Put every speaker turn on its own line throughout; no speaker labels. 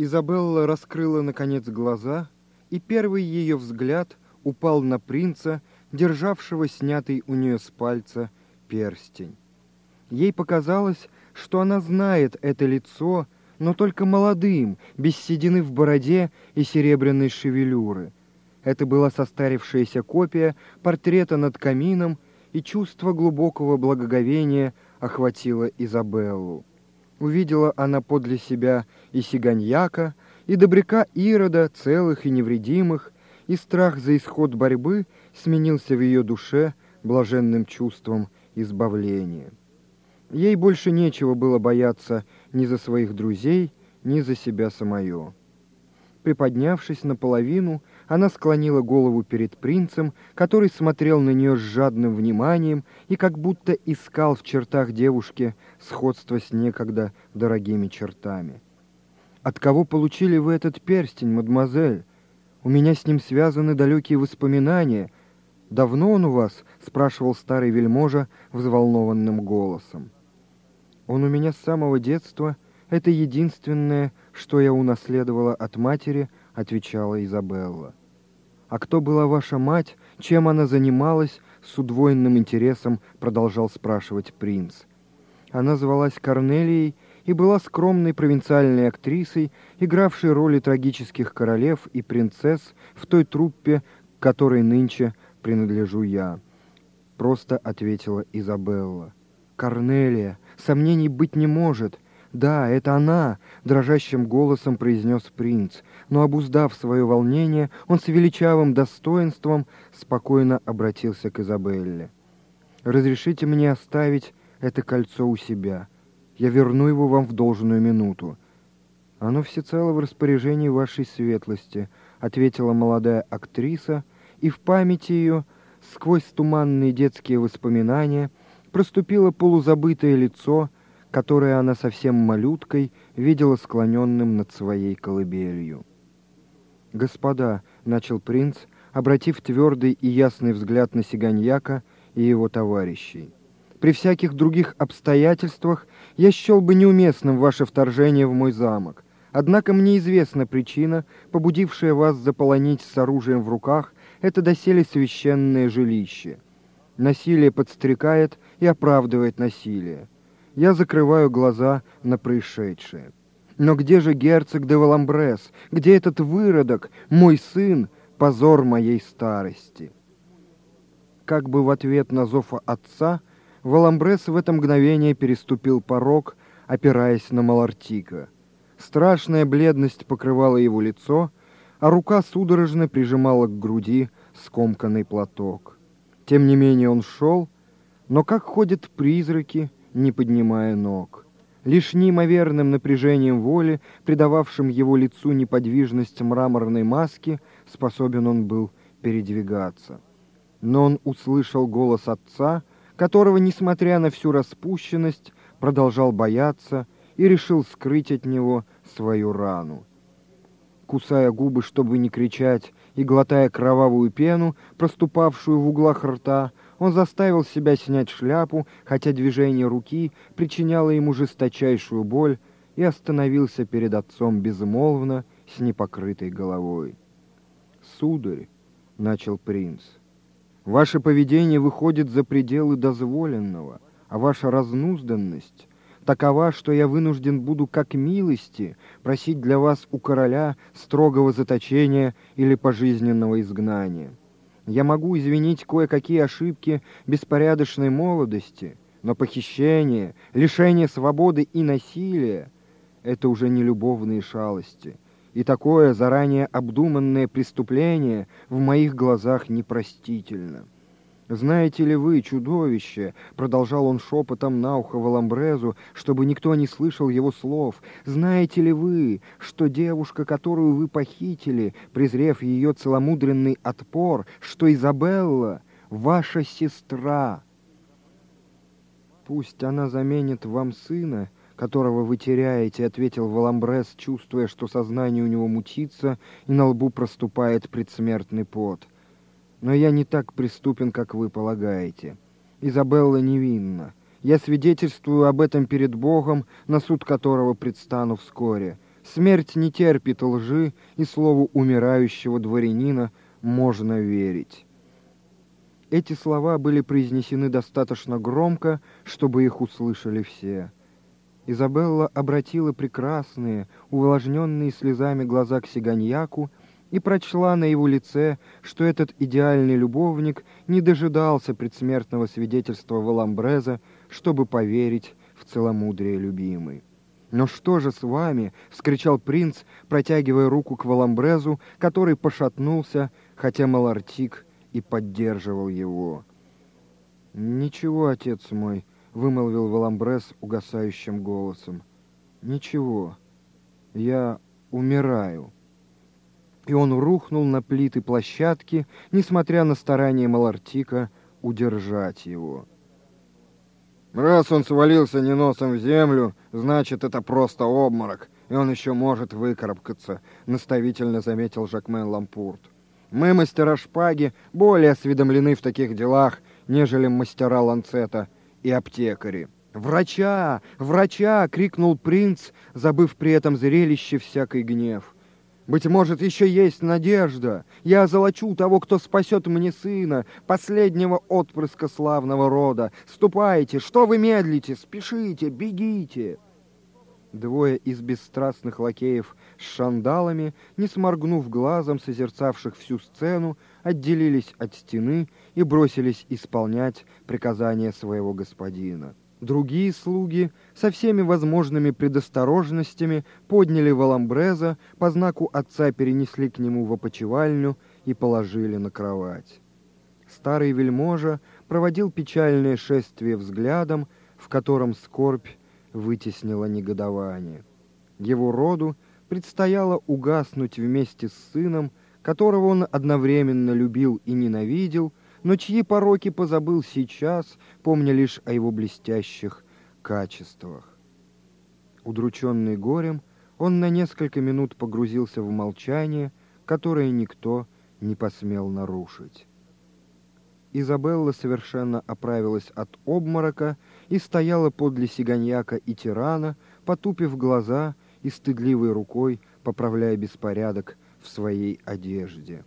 Изабелла раскрыла, наконец, глаза, и первый ее взгляд упал на принца, державшего снятый у нее с пальца перстень. Ей показалось, что она знает это лицо, но только молодым, без седины в бороде и серебряной шевелюры. Это была состарившаяся копия портрета над камином, и чувство глубокого благоговения охватило Изабеллу. Увидела она подле себя и сиганьяка, и добряка Ирода, целых и невредимых, и страх за исход борьбы сменился в ее душе блаженным чувством избавления. Ей больше нечего было бояться ни за своих друзей, ни за себя самое. Приподнявшись наполовину, она склонила голову перед принцем, который смотрел на нее с жадным вниманием и как будто искал в чертах девушки сходство с некогда дорогими чертами. «От кого получили вы этот перстень, мадемуазель? У меня с ним связаны далекие воспоминания. Давно он у вас?» — спрашивал старый вельможа взволнованным голосом. «Он у меня с самого детства. Это единственное, что я унаследовала от матери», — отвечала Изабелла. «А кто была ваша мать? Чем она занималась?» С удвоенным интересом продолжал спрашивать принц. Она звалась Корнелией и была скромной провинциальной актрисой, игравшей роли трагических королев и принцесс в той труппе, которой нынче принадлежу я. Просто ответила Изабелла. «Корнелия, сомнений быть не может. Да, это она!» — дрожащим голосом произнес принц. Но, обуздав свое волнение, он с величавым достоинством спокойно обратился к Изабелле. «Разрешите мне оставить это кольцо у себя?» Я верну его вам в должную минуту. Оно всецело в распоряжении вашей светлости, ответила молодая актриса, и в памяти ее, сквозь туманные детские воспоминания, проступило полузабытое лицо, которое она совсем малюткой видела склоненным над своей колыбелью. «Господа», — начал принц, обратив твердый и ясный взгляд на Сиганьяка и его товарищей, «при всяких других обстоятельствах я счел бы неуместным ваше вторжение в мой замок. Однако мне известна причина, побудившая вас заполонить с оружием в руках это доселе священное жилище. Насилие подстрекает и оправдывает насилие. Я закрываю глаза на происшедшее. Но где же герцог де Валамбрес? Где этот выродок, мой сын, позор моей старости? Как бы в ответ на зов отца Валамбрес в это мгновение переступил порог, опираясь на Малартика. Страшная бледность покрывала его лицо, а рука судорожно прижимала к груди скомканный платок. Тем не менее он шел, но как ходят призраки, не поднимая ног. Лишь неимоверным напряжением воли, придававшим его лицу неподвижность мраморной маски, способен он был передвигаться. Но он услышал голос отца — которого, несмотря на всю распущенность, продолжал бояться и решил скрыть от него свою рану. Кусая губы, чтобы не кричать, и глотая кровавую пену, проступавшую в углах рта, он заставил себя снять шляпу, хотя движение руки причиняло ему жесточайшую боль, и остановился перед отцом безмолвно, с непокрытой головой. «Сударь», — начал принц, — Ваше поведение выходит за пределы дозволенного, а ваша разнузданность такова, что я вынужден буду как милости просить для вас у короля строгого заточения или пожизненного изгнания. Я могу извинить кое-какие ошибки беспорядочной молодости, но похищение, лишение свободы и насилие — это уже не любовные шалости — и такое заранее обдуманное преступление в моих глазах непростительно. «Знаете ли вы, чудовище?» — продолжал он шепотом на ухо Валамбрезу, чтобы никто не слышал его слов. «Знаете ли вы, что девушка, которую вы похитили, презрев ее целомудренный отпор, что Изабелла — ваша сестра?» «Пусть она заменит вам сына», которого вы теряете», — ответил Валамбрес, чувствуя, что сознание у него мутится и на лбу проступает предсмертный пот. «Но я не так преступен, как вы полагаете. Изабелла невинна. Я свидетельствую об этом перед Богом, на суд которого предстану вскоре. Смерть не терпит лжи, и слову умирающего дворянина можно верить. Эти слова были произнесены достаточно громко, чтобы их услышали все. Изабелла обратила прекрасные, увлажненные слезами глаза к Сиганьяку и прочла на его лице, что этот идеальный любовник не дожидался предсмертного свидетельства Валамбреза, чтобы поверить в целомудрие любимой. «Но что же с вами?» — вскричал принц, протягивая руку к Валамбрезу, который пошатнулся, хотя Малартик и поддерживал его. «Ничего, отец мой», — вымолвил Валамбрез угасающим голосом. «Ничего, я умираю». И он рухнул на плиты площадки, несмотря на старания Малартика удержать его.
Раз он свалился не носом в землю, значит, это просто обморок, и он еще может выкарабкаться, наставительно заметил Жакмен Лампурт. Мы, мастера шпаги, более осведомлены в таких делах, нежели мастера ланцета и аптекари. «Врача! Врача!» — крикнул принц, забыв при этом зрелище всякий гнев. Быть может, еще есть надежда. Я озолочу того, кто спасет мне сына, последнего отпрыска славного рода. Ступайте, что вы медлите? Спешите, бегите!» Двое из бесстрастных лакеев с шандалами, не сморгнув глазом созерцавших всю сцену, отделились от стены и бросились исполнять приказания своего господина. Другие слуги со всеми возможными предосторожностями подняли Валамбреза, по знаку отца перенесли к нему в опочивальню и положили на кровать. Старый вельможа проводил печальное шествие взглядом, в котором скорбь вытеснила негодование. Его роду предстояло угаснуть вместе с сыном, которого он одновременно любил и ненавидел, но чьи пороки позабыл сейчас, помня лишь о его блестящих качествах. Удрученный горем, он на несколько минут погрузился в молчание, которое никто не посмел нарушить. Изабелла совершенно оправилась от обморока и стояла подле сиганьяка и тирана, потупив глаза и стыдливой рукой поправляя беспорядок в своей одежде.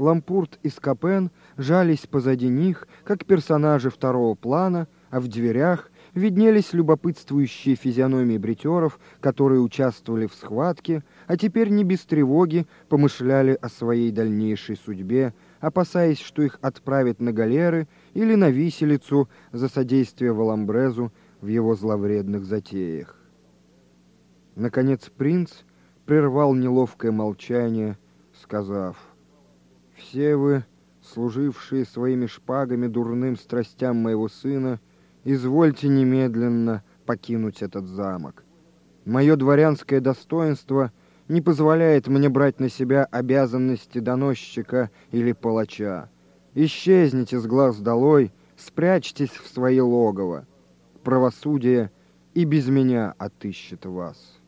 Лампурт и Скопен жались позади них, как персонажи второго плана, а в дверях виднелись любопытствующие физиономии бритеров, которые участвовали в схватке, а теперь не без тревоги помышляли о своей дальнейшей судьбе, опасаясь, что их отправят на галеры или на виселицу за содействие Валамбрезу в его зловредных затеях. Наконец принц прервал неловкое молчание, сказав — все вы, служившие своими шпагами дурным страстям моего сына, извольте немедленно покинуть этот замок. Мое дворянское достоинство не позволяет мне брать на себя обязанности доносчика или палача. Исчезните с глаз долой, спрячьтесь в свои логово. Правосудие и без меня отыщет вас».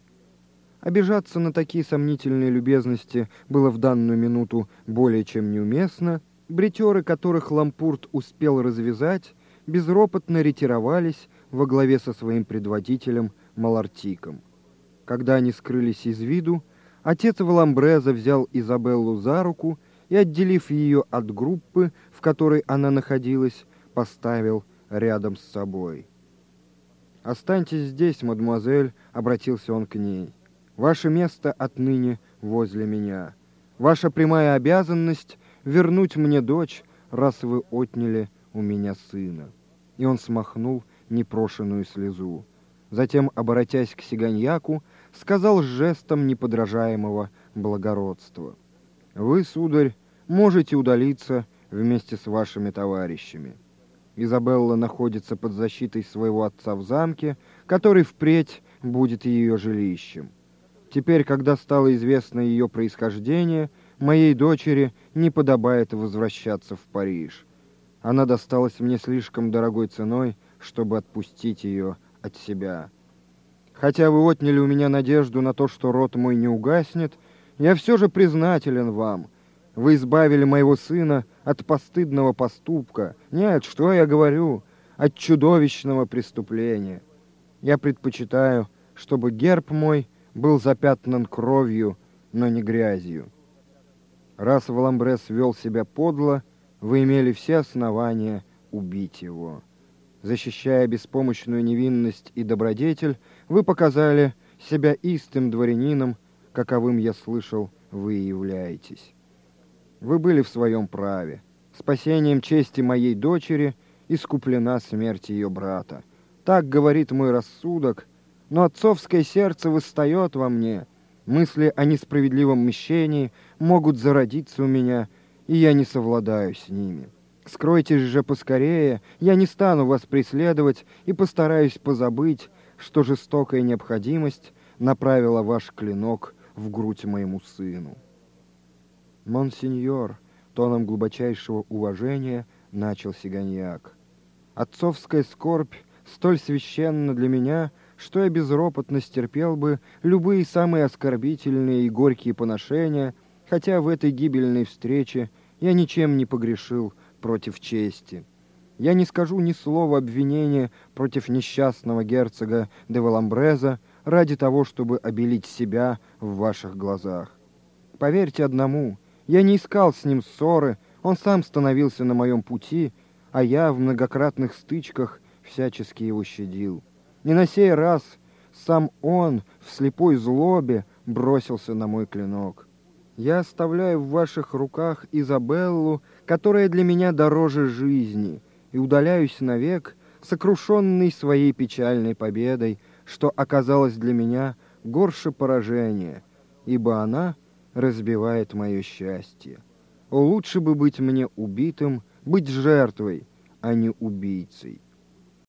Обижаться на такие сомнительные любезности было в данную минуту более чем неуместно. Бритеры, которых Лампурт успел развязать, безропотно ретировались во главе со своим предводителем Малартиком. Когда они скрылись из виду, отец Валамбреза взял Изабеллу за руку и, отделив ее от группы, в которой она находилась, поставил рядом с собой. «Останьтесь здесь, мадемуазель», — обратился он к ней. Ваше место отныне возле меня. Ваша прямая обязанность — вернуть мне дочь, раз вы отняли у меня сына». И он смахнул непрошенную слезу. Затем, обратясь к Сиганьяку, сказал с жестом неподражаемого благородства. «Вы, сударь, можете удалиться вместе с вашими товарищами. Изабелла находится под защитой своего отца в замке, который впредь будет ее жилищем. Теперь, когда стало известно ее происхождение, моей дочери не подобает возвращаться в Париж. Она досталась мне слишком дорогой ценой, чтобы отпустить ее от себя. Хотя вы отняли у меня надежду на то, что род мой не угаснет, я все же признателен вам. Вы избавили моего сына от постыдного поступка. Нет, что я говорю, от чудовищного преступления. Я предпочитаю, чтобы герб мой
был запятнан кровью, но не грязью. Раз Валамбрес вел себя подло, вы имели все основания убить его. Защищая беспомощную невинность и добродетель, вы показали себя истым дворянином, каковым я слышал, вы являетесь. Вы были в своем праве. Спасением чести моей дочери искуплена смерть ее брата. Так говорит мой рассудок, но отцовское сердце восстает во мне. Мысли о несправедливом мщении могут зародиться у меня, и я не совладаю с ними. Скройтесь же поскорее, я не стану вас преследовать и постараюсь позабыть, что жестокая необходимость направила ваш клинок в грудь моему сыну. Монсеньор, тоном глубочайшего уважения, начал Сиганьяк. Отцовская скорбь столь священна для меня, что я безропотно стерпел бы любые самые оскорбительные и горькие поношения, хотя в этой гибельной встрече я ничем не погрешил против чести. Я не скажу ни слова обвинения против несчастного герцога де Валамбреза ради того, чтобы обелить себя в ваших глазах. Поверьте одному, я не искал с ним ссоры, он сам становился на моем пути, а я в многократных стычках всячески его щадил. И на сей раз сам он в слепой злобе бросился на мой клинок. Я оставляю в ваших руках Изабеллу, которая для меня дороже жизни, и удаляюсь навек, сокрушенный своей печальной победой, что оказалось для меня горше поражения, ибо она разбивает мое счастье. О, лучше бы быть мне убитым, быть жертвой, а не убийцей.